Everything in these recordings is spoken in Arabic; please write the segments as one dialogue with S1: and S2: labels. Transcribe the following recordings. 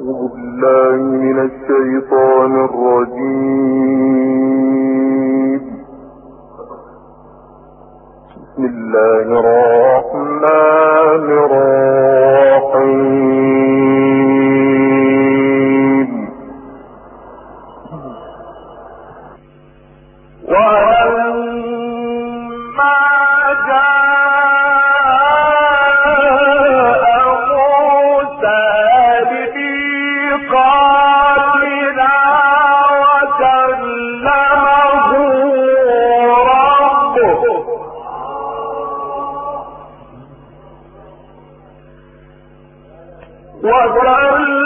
S1: أعوذ بسم الله الرحمن الرحيم. وجعل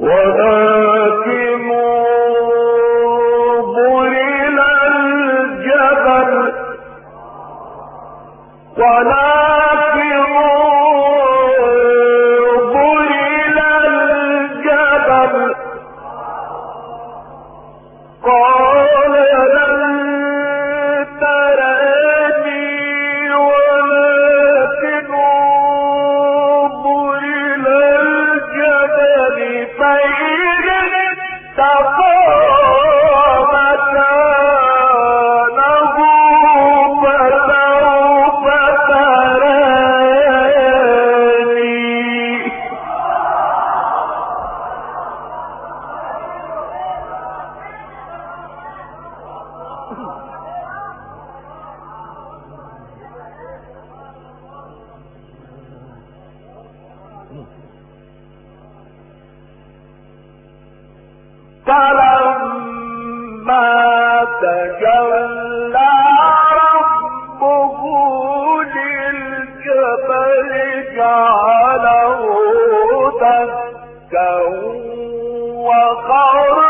S1: وأن مكة وخرج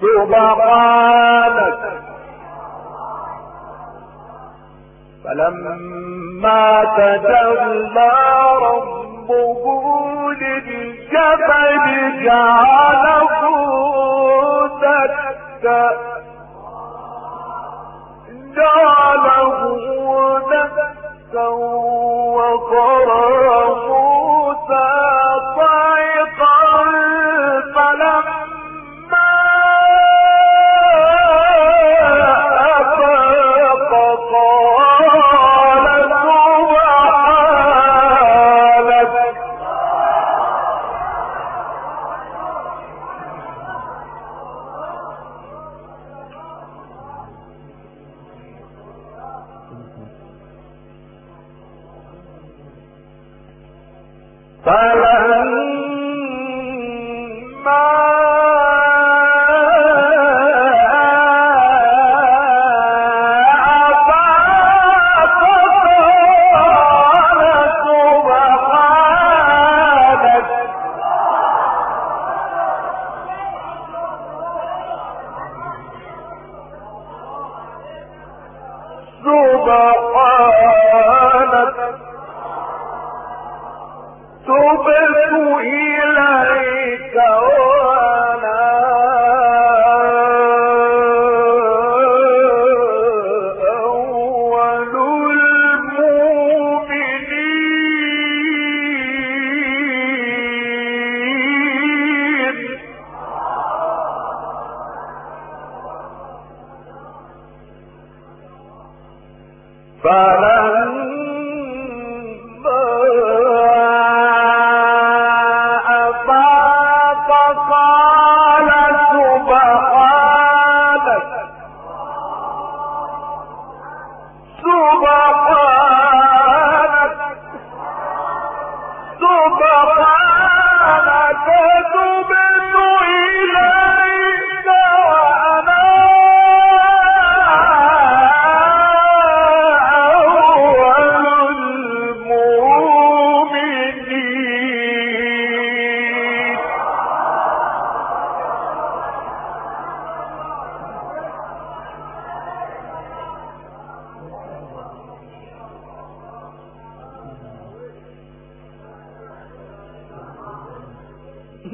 S1: سبحانك فلما تجلى ربه للجبل جعله دكا. جعله دكا وقرى موسى الزبر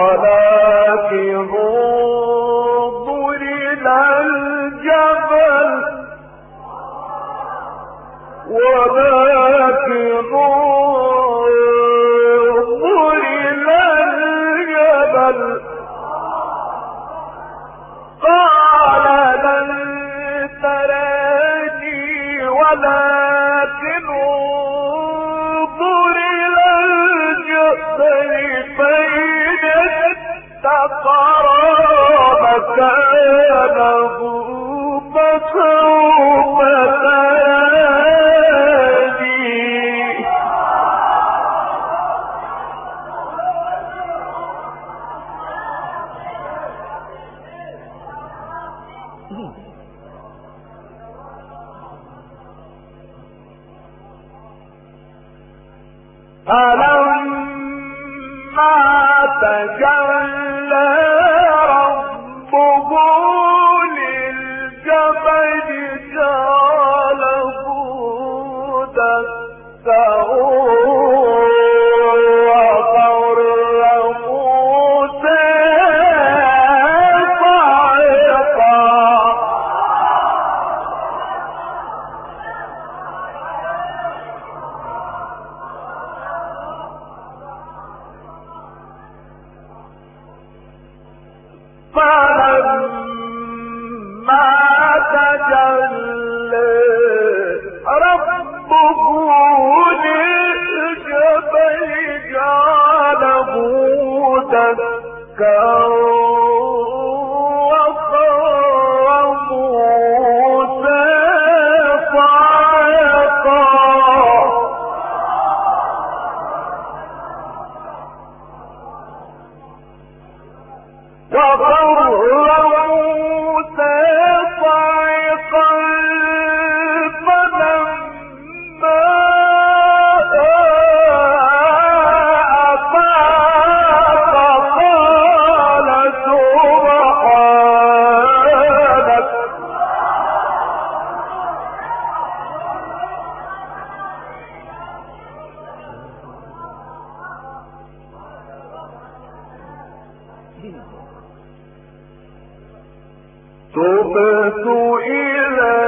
S1: ولكن انظر إلى الجبل. ولكن وكان غوبة تبت إلى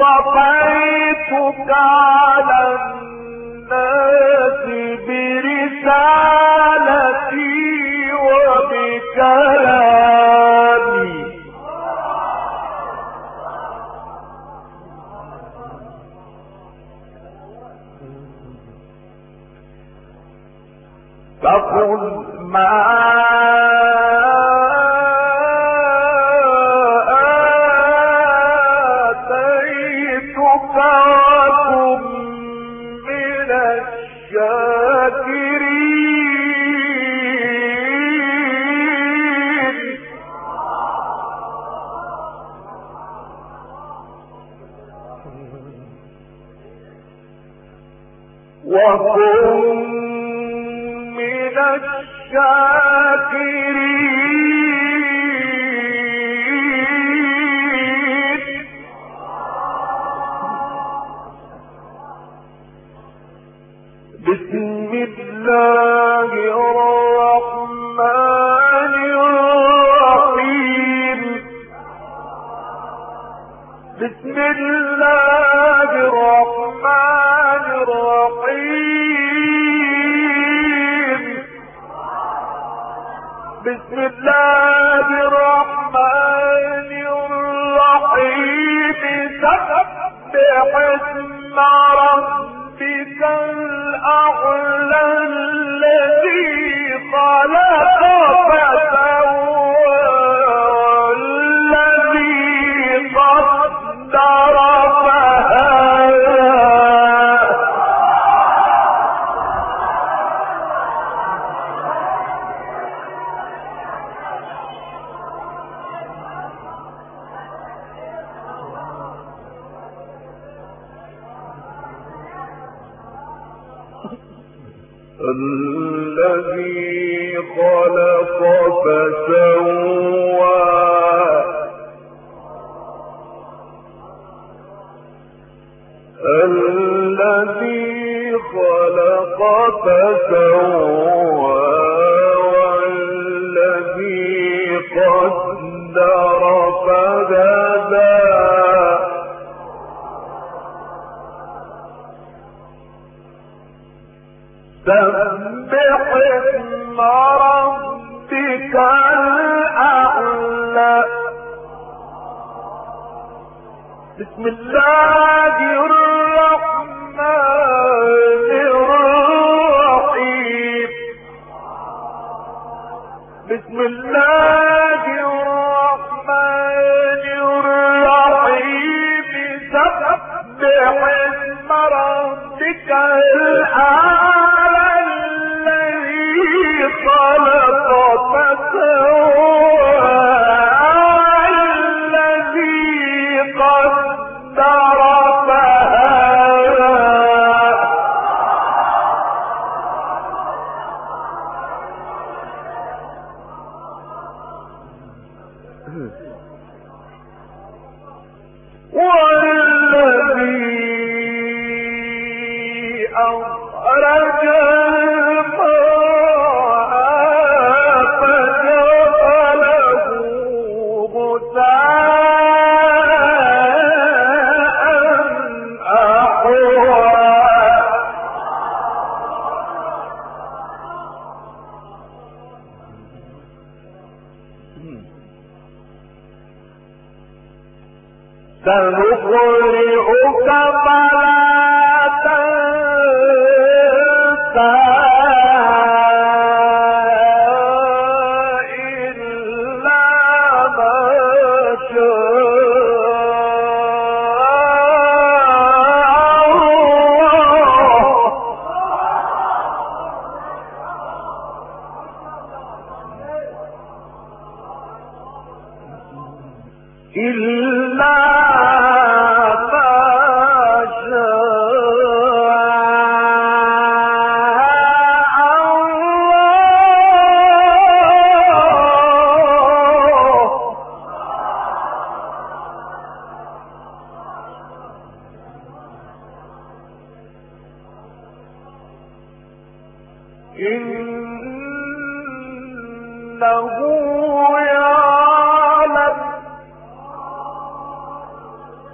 S1: اصطفيتك على الناس برسالة بسم الله الرحمن الرحيم. بسم الله الرحمن الرحيم. سبح اسم ربك الأعلى الذي خلق الذي خلق فسوى سبح ربك بسم الله. خلق فتوى إلا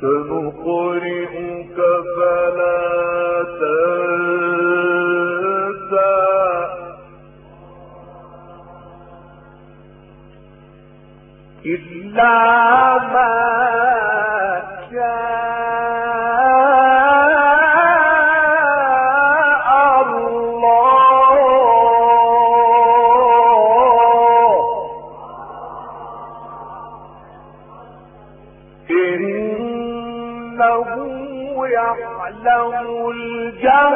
S1: سنقرئك فلا تنسى. إلا ما down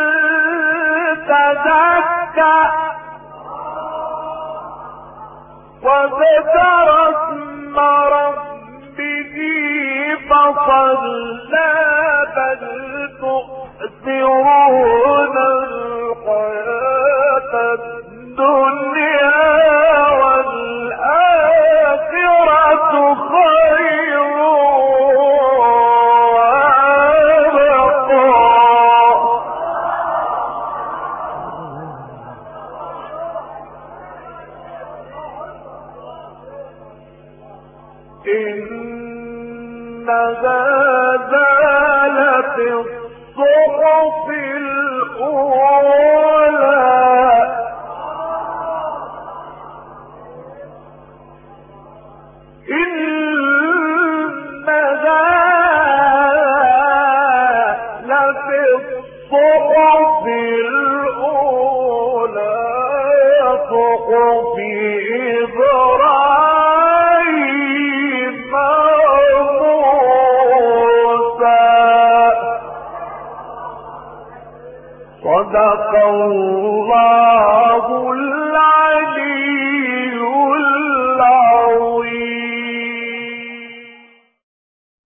S1: اسم ربه فصلى.